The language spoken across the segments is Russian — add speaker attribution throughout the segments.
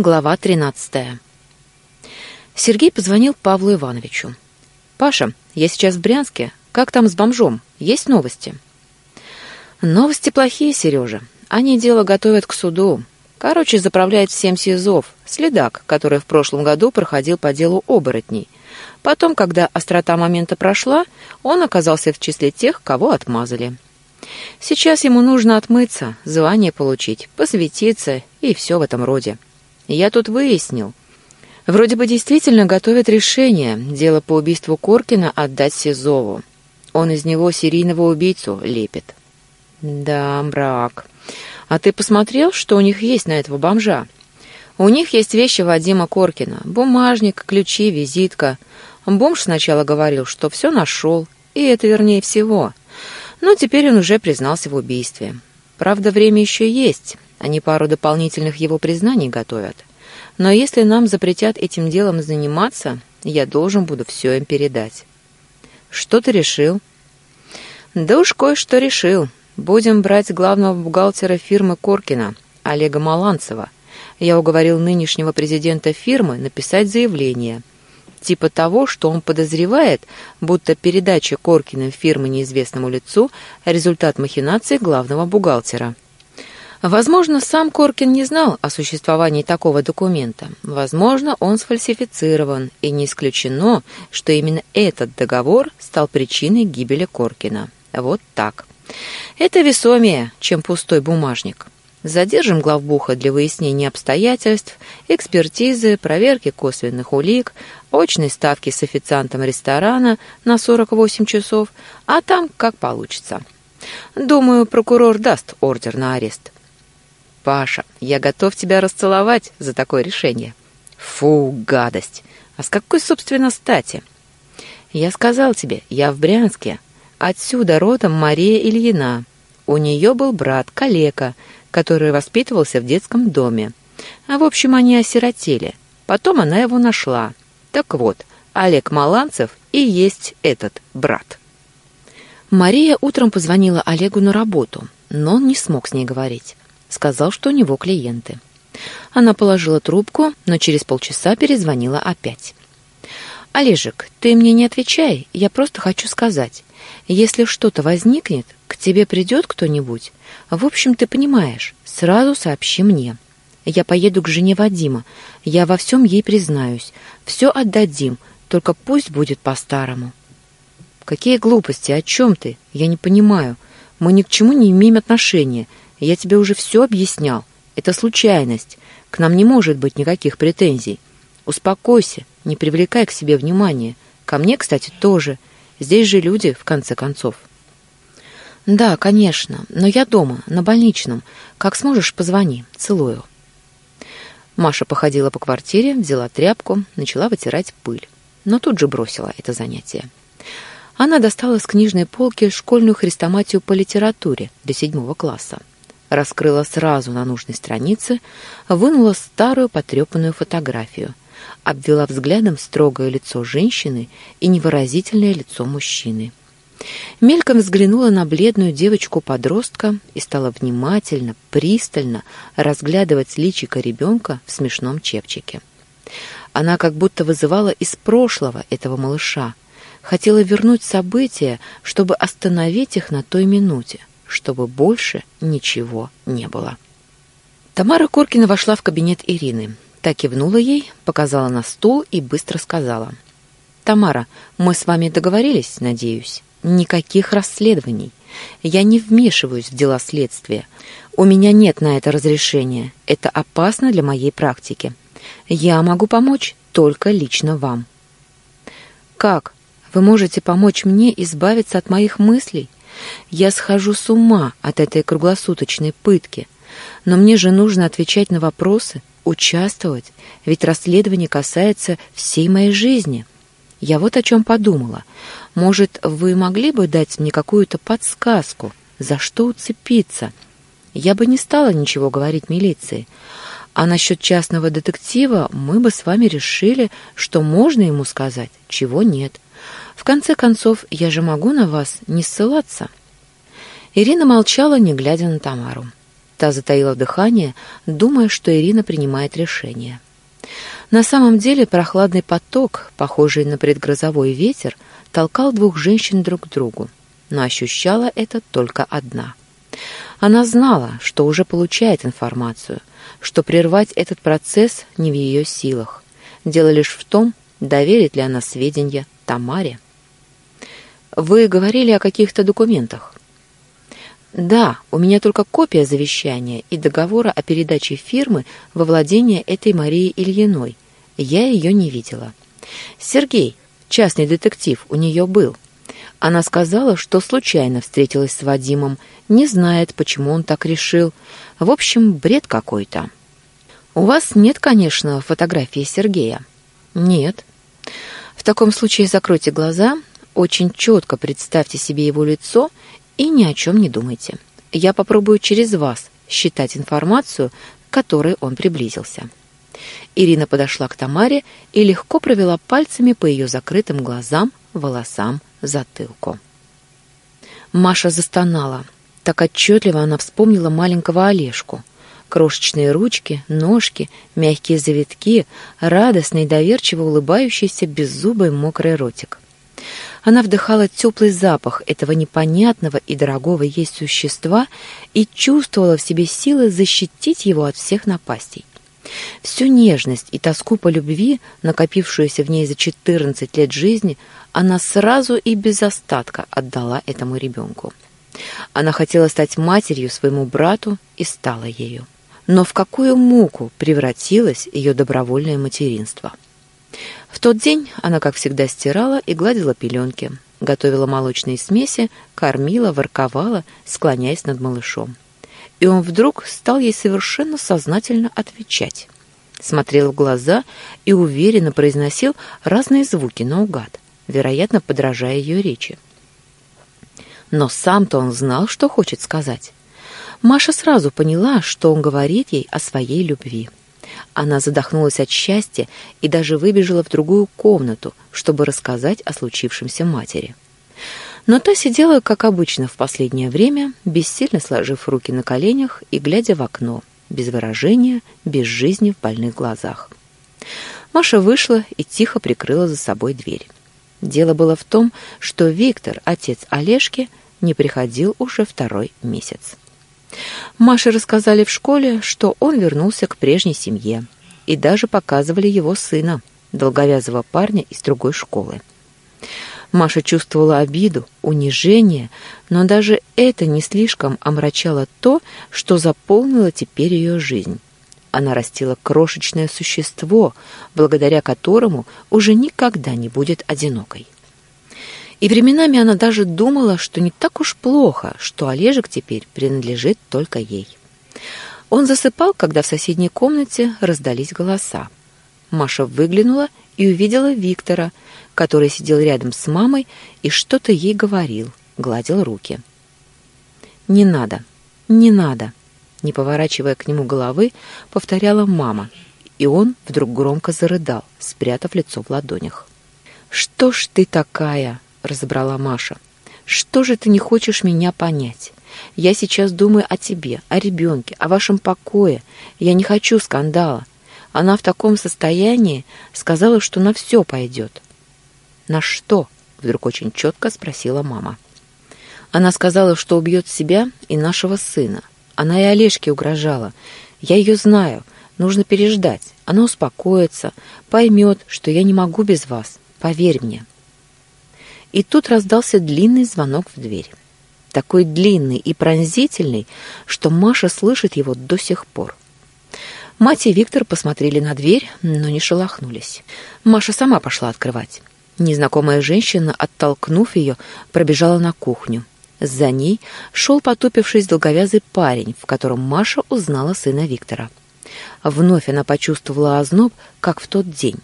Speaker 1: Глава 13. Сергей позвонил Павлу Ивановичу. «Паша, я сейчас в Брянске. Как там с бомжом? Есть новости?» «Новости плохие, Сережа. Они дело готовят к суду. Короче, заправляет всем СИЗОВ. Следак, который в прошлом году проходил по делу оборотней. Потом, когда острота момента прошла, он оказался в числе тех, кого отмазали. Сейчас ему нужно отмыться, звание получить, посвятиться и все в этом роде. Я тут выяснил. Вроде бы действительно готовят решение дело по убийству Коркина отдать Сизову. Он из него серийного убийцу лепит. Да, брак. А ты посмотрел, что у них есть на этого бомжа? У них есть вещи Вадима Коркина. Бумажник, ключи, визитка. Бомж сначала говорил, что все нашел, и это вернее всего. Но теперь он уже признался в убийстве. Правда, время еще есть. Они пару дополнительных его признаний готовят. Но если нам запретят этим делом заниматься, я должен буду все им передать. Что ты решил? Да уж кое-что решил. Будем брать главного бухгалтера фирмы Коркина, Олега Маланцева. Я уговорил нынешнего президента фирмы написать заявление. Типа того, что он подозревает, будто передача Коркиным фирмы неизвестному лицу – результат махинации главного бухгалтера. Возможно, сам Коркин не знал о существовании такого документа. Возможно, он сфальсифицирован, и не исключено, что именно этот договор стал причиной гибели Коркина. Вот так. Это весомее, чем пустой бумажник. Задержим главбуха для выяснения обстоятельств, экспертизы, проверки косвенных улик, очной ставки с официантом ресторана на 48 часов, а там как получится. Думаю, прокурор даст ордер на арест. Паша, я готов тебя расцеловать за такое решение. Фу, гадость. А с какой, собственно, стати? Я сказал тебе, я в Брянске. Отсюда родом Мария Ильина. У нее был брат, калека, который воспитывался в детском доме. А в общем, они осиротели. Потом она его нашла. Так вот, Олег Маланцев и есть этот брат. Мария утром позвонила Олегу на работу, но он не смог с ней говорить. Сказал, что у него клиенты. Она положила трубку, но через полчаса перезвонила опять. «Олежек, ты мне не отвечай, я просто хочу сказать. Если что-то возникнет, к тебе придет кто-нибудь, в общем, ты понимаешь, сразу сообщи мне. Я поеду к жене Вадима, я во всем ей признаюсь, все отдадим, только пусть будет по-старому». «Какие глупости, о чем ты? Я не понимаю. Мы ни к чему не имеем отношения, я тебе уже все объяснял. Это случайность. К нам не может быть никаких претензий. Успокойся, не привлекай к себе внимания. Ко мне, кстати, тоже. Здесь же люди, в конце концов. Да, конечно, но я дома, на больничном. Как сможешь, позвони. Целую. Маша походила по квартире, взяла тряпку, начала вытирать пыль, но тут же бросила это занятие. Она достала с книжной полки школьную хрестоматию по литературе для седьмого класса раскрыла сразу на нужной странице, вынула старую потрепанную фотографию, обвела взглядом строгое лицо женщины и невыразительное лицо мужчины. Мельком взглянула на бледную девочку-подростка и стала внимательно, пристально разглядывать личико ребенка в смешном чепчике. Она как будто вызывала из прошлого этого малыша, хотела вернуть события, чтобы остановить их на той минуте чтобы больше ничего не было. Тамара Коркина вошла в кабинет Ирины. Так кивнула ей, показала на стул и быстро сказала. «Тамара, мы с вами договорились, надеюсь? Никаких расследований. Я не вмешиваюсь в дела следствия. У меня нет на это разрешения. Это опасно для моей практики. Я могу помочь только лично вам». «Как? Вы можете помочь мне избавиться от моих мыслей?» Я схожу с ума от этой круглосуточной пытки. Но мне же нужно отвечать на вопросы, участвовать, ведь расследование касается всей моей жизни. Я вот о чем подумала. Может, вы могли бы дать мне какую-то подсказку, за что уцепиться? Я бы не стала ничего говорить милиции. А насчет частного детектива мы бы с вами решили, что можно ему сказать, чего нет. В конце концов, я же могу на вас не ссылаться. Ирина молчала, не глядя на Тамару. Та затаила дыхание, думая, что Ирина принимает решение. На самом деле прохладный поток, похожий на предгрозовой ветер, толкал двух женщин друг к другу, но ощущала это только одна. Она знала, что уже получает информацию, что прервать этот процесс не в ее силах. Дело лишь в том, доверит ли она сведения Тамаре. «Вы говорили о каких-то документах?» «Да, у меня только копия завещания и договора о передаче фирмы во владение этой Марии Ильиной. Я ее не видела. Сергей, частный детектив, у нее был. Она сказала, что случайно встретилась с Вадимом, не знает, почему он так решил. В общем, бред какой-то». «У вас нет, конечно, фотографии Сергея?» «Нет». «В таком случае закройте глаза, очень четко представьте себе его лицо и ни о чем не думайте. Я попробую через вас считать информацию, к которой он приблизился. Ирина подошла к Тамаре и легко провела пальцами по ее закрытым глазам, волосам, затылку. Маша застонала. Так отчетливо она вспомнила маленького Олежку. Крошечные ручки, ножки, мягкие завитки, радостный, доверчиво улыбающийся беззубый мокрый ротик. Она вдыхала теплый запах этого непонятного и дорогого ей существа и чувствовала в себе силы защитить его от всех напастей. Всю нежность и тоску по любви, накопившуюся в ней за 14 лет жизни, она сразу и без остатка отдала этому ребенку. Она хотела стать матерью своему брату и стала ею. Но в какую муку превратилось ее добровольное материнство? В тот день она, как всегда, стирала и гладила пеленки, готовила молочные смеси, кормила, ворковала, склоняясь над малышом. И он вдруг стал ей совершенно сознательно отвечать. Смотрел в глаза и уверенно произносил разные звуки наугад, вероятно, подражая ее речи. Но сам-то он знал, что хочет сказать. Маша сразу поняла, что он говорит ей о своей любви. Она задохнулась от счастья и даже выбежала в другую комнату, чтобы рассказать о случившемся матери. Но та сидела, как обычно в последнее время, бессильно сложив руки на коленях и глядя в окно, без выражения, без жизни в больных глазах. Маша вышла и тихо прикрыла за собой дверь. Дело было в том, что Виктор, отец Олежки, не приходил уже второй месяц. Маше рассказали в школе, что он вернулся к прежней семье, и даже показывали его сына, долговязого парня из другой школы. Маша чувствовала обиду, унижение, но даже это не слишком омрачало то, что заполнило теперь ее жизнь. Она растила крошечное существо, благодаря которому уже никогда не будет одинокой. И временами она даже думала, что не так уж плохо, что Олежек теперь принадлежит только ей. Он засыпал, когда в соседней комнате раздались голоса. Маша выглянула и увидела Виктора, который сидел рядом с мамой и что-то ей говорил, гладил руки. «Не надо, не надо», не поворачивая к нему головы, повторяла мама, и он вдруг громко зарыдал, спрятав лицо в ладонях. «Что ж ты такая?» — разобрала Маша. «Что же ты не хочешь меня понять? Я сейчас думаю о тебе, о ребенке, о вашем покое. Я не хочу скандала. Она в таком состоянии сказала, что на все пойдет». «На что?» — вдруг очень четко спросила мама. Она сказала, что убьет себя и нашего сына. Она и Олежке угрожала. Я ее знаю. Нужно переждать. Она успокоится, поймет, что я не могу без вас. Поверь мне и тут раздался длинный звонок в дверь. Такой длинный и пронзительный, что Маша слышит его до сих пор. Мать и Виктор посмотрели на дверь, но не шелохнулись. Маша сама пошла открывать. Незнакомая женщина, оттолкнув ее, пробежала на кухню. За ней шел потупившись долговязый парень, в котором Маша узнала сына Виктора. Вновь она почувствовала озноб, как в тот день.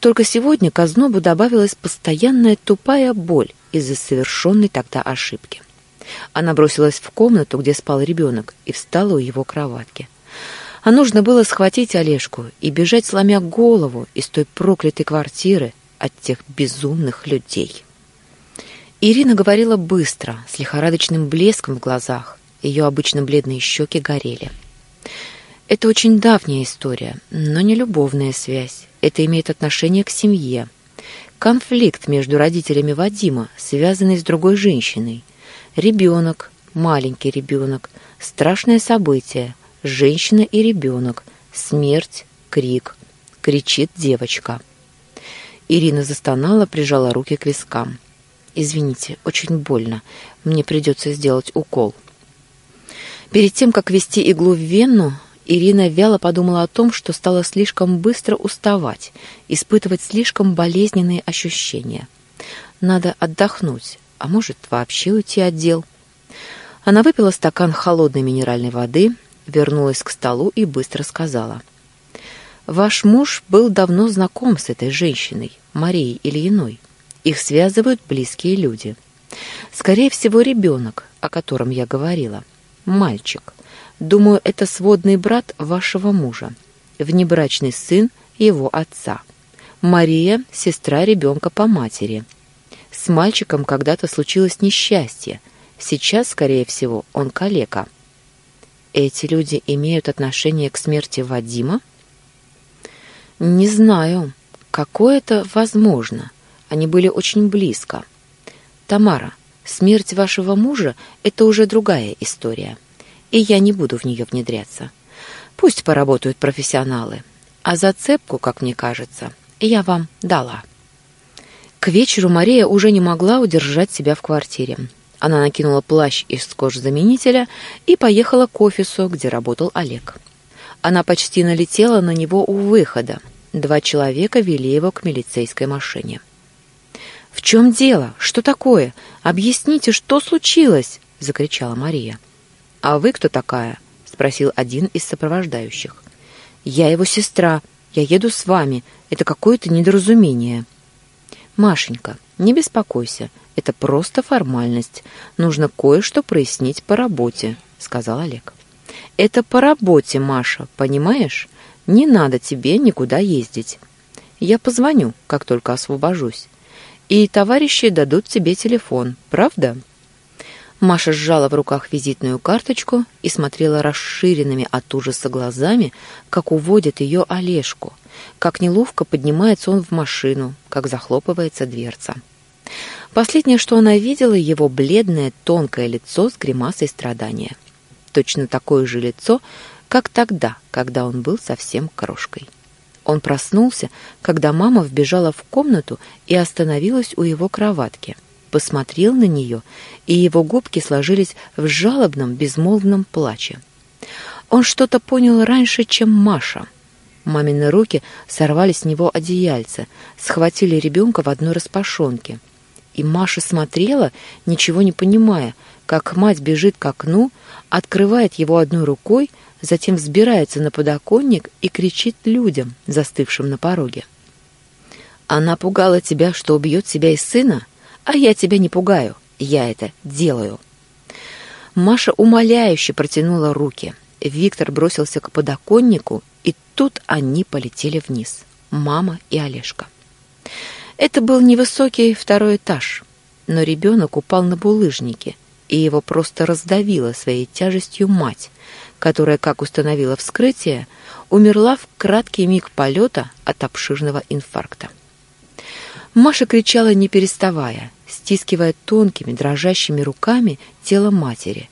Speaker 1: Только сегодня к ознобу добавилась постоянная тупая боль из-за совершенной тогда ошибки. Она бросилась в комнату, где спал ребенок, и встала у его кроватки. А нужно было схватить Олежку и бежать, сломя голову из той проклятой квартиры от тех безумных людей. Ирина говорила быстро, с лихорадочным блеском в глазах, Ее обычно бледные щеки горели. Это очень давняя история, но не любовная связь. Это имеет отношение к семье. Конфликт между родителями Вадима, связанный с другой женщиной. Ребенок, маленький ребенок, страшное событие, женщина и ребенок, смерть, крик. Кричит девочка. Ирина застонала, прижала руки к вискам. «Извините, очень больно. Мне придется сделать укол». Перед тем, как ввести иглу в вену, Ирина вяло подумала о том, что стала слишком быстро уставать, испытывать слишком болезненные ощущения. Надо отдохнуть, а может, вообще уйти от дел. Она выпила стакан холодной минеральной воды, вернулась к столу и быстро сказала. «Ваш муж был давно знаком с этой женщиной, Марией Ильиной. Их связывают близкие люди. Скорее всего, ребенок, о котором я говорила. Мальчик. Думаю, это сводный брат вашего мужа, внебрачный сын его отца. Мария — сестра ребенка по матери. С мальчиком когда-то случилось несчастье. Сейчас, скорее всего, он калека. Эти люди имеют отношение к смерти Вадима? Не знаю. Какое-то возможно. Они были очень близко. Тамара, смерть вашего мужа — это уже другая история и я не буду в нее внедряться. Пусть поработают профессионалы, а зацепку, как мне кажется, я вам дала. К вечеру Мария уже не могла удержать себя в квартире. Она накинула плащ из кожзаменителя и поехала к офису, где работал Олег. Она почти налетела на него у выхода. Два человека вели его к милицейской машине. «В чем дело? Что такое? Объясните, что случилось?» — закричала Мария. «А вы кто такая?» — спросил один из сопровождающих. «Я его сестра. Я еду с вами. Это какое-то недоразумение». «Машенька, не беспокойся. Это просто формальность. Нужно кое-что прояснить по работе», — сказал Олег. «Это по работе, Маша, понимаешь? Не надо тебе никуда ездить. Я позвоню, как только освобожусь. И товарищи дадут тебе телефон, правда?» Маша сжала в руках визитную карточку и смотрела расширенными от ужаса глазами, как уводит ее Олежку, как неловко поднимается он в машину, как захлопывается дверца. Последнее, что она видела, его бледное тонкое лицо с гримасой страдания. Точно такое же лицо, как тогда, когда он был совсем крошкой. Он проснулся, когда мама вбежала в комнату и остановилась у его кроватки – посмотрел на нее, и его губки сложились в жалобном, безмолвном плаче. Он что-то понял раньше, чем Маша. Мамины руки сорвали с него одеяльце, схватили ребенка в одной распашонке. И Маша смотрела, ничего не понимая, как мать бежит к окну, открывает его одной рукой, затем взбирается на подоконник и кричит людям, застывшим на пороге. «Она пугала тебя, что убьет себя и сына?» А я тебя не пугаю, я это делаю. Маша умоляюще протянула руки. Виктор бросился к подоконнику, и тут они полетели вниз. Мама и Олежка. Это был невысокий второй этаж, но ребенок упал на булыжники, и его просто раздавила своей тяжестью мать, которая, как установила вскрытие, умерла в краткий миг полета от обширного инфаркта. Маша кричала, не переставая, стискивая тонкими, дрожащими руками тело матери,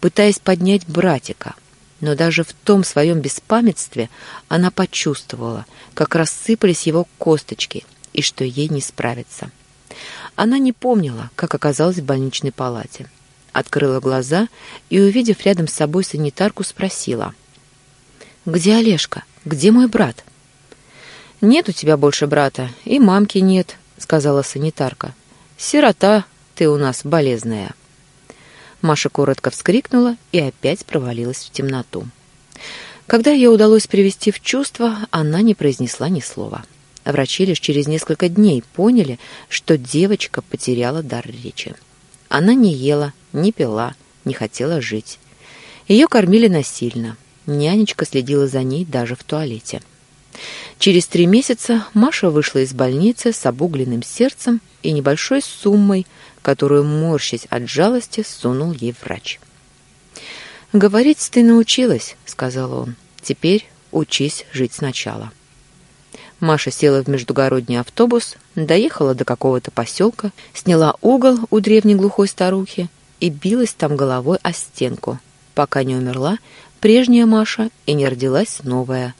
Speaker 1: пытаясь поднять братика. Но даже в том своем беспамятстве она почувствовала, как рассыпались его косточки и что ей не справиться. Она не помнила, как оказалась в больничной палате. Открыла глаза и, увидев рядом с собой санитарку, спросила. «Где Олежка? Где мой брат?» «Нет у тебя больше брата, и мамки нет», сказала санитарка. «Сирота ты у нас болезная». Маша коротко вскрикнула и опять провалилась в темноту. Когда ее удалось привести в чувство, она не произнесла ни слова. Врачи лишь через несколько дней поняли, что девочка потеряла дар речи. Она не ела, не пила, не хотела жить. Ее кормили насильно. Нянечка следила за ней даже в туалете. Через три месяца Маша вышла из больницы с обугленным сердцем и небольшой суммой, которую, морщась от жалости, сунул ей врач. «Говорить ты научилась», — сказал он. «Теперь учись жить сначала». Маша села в междугородний автобус, доехала до какого-то поселка, сняла угол у древней глухой старухи и билась там головой о стенку, пока не умерла прежняя Маша и не родилась новая,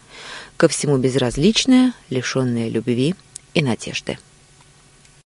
Speaker 1: ко всему безразличная, лишенная любви и надежды.